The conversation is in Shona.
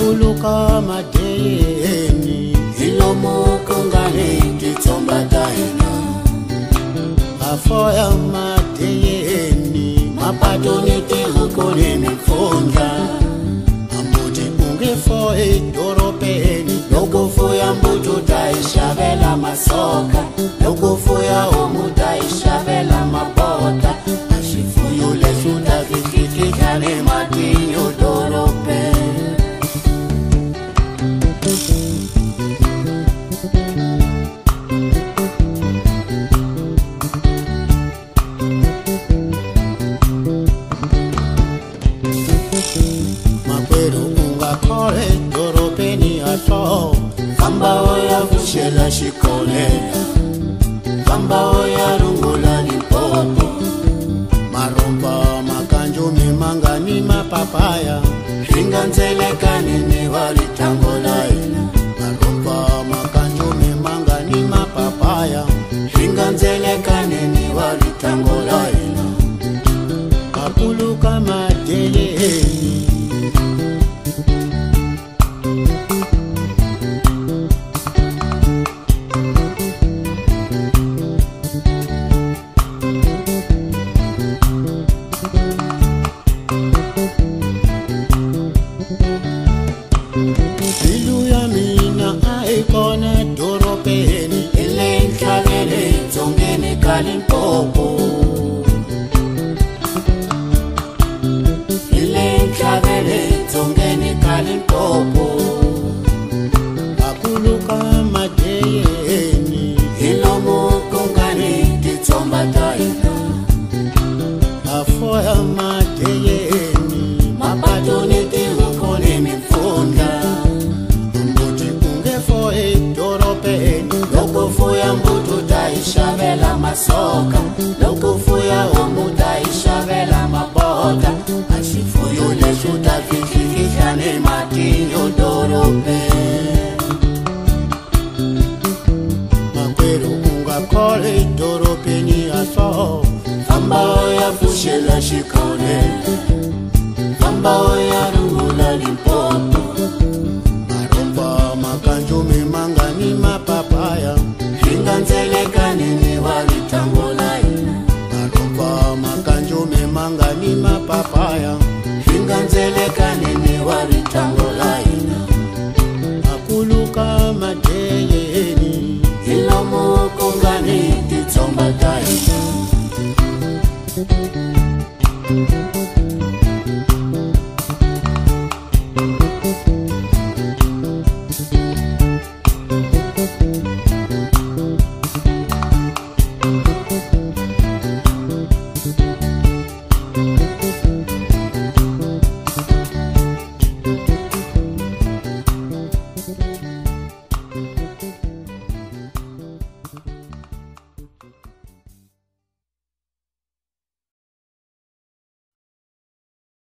kuluka madeyeni afo ya madeyeni mapatonitehukonemifundla ambuti ungifo edoropeni lokufuya mbututaishavela masoka lokufuya umutai sweswo famba wo ya vuxela xikolelo famba wo ya rungula limpopo marombo makanjumi ma nga ni mapapaya swi nga ndzelekanini masoka loko fuya omuta ixavela mabota a xifuyu lexu ta fihlifihla ni matinyo dorobe makwerhu u nga kole dorobeni ya so fambao ya pfuxela xikhone fambao ya rungula limpoto marumba makanjumi ma nga ni mapapaya hi nga ndzele fire swi nga ndzelekani wa ritlangu la hina a kuluka majeyeni hi lomu ku nga ni titshomba ta hina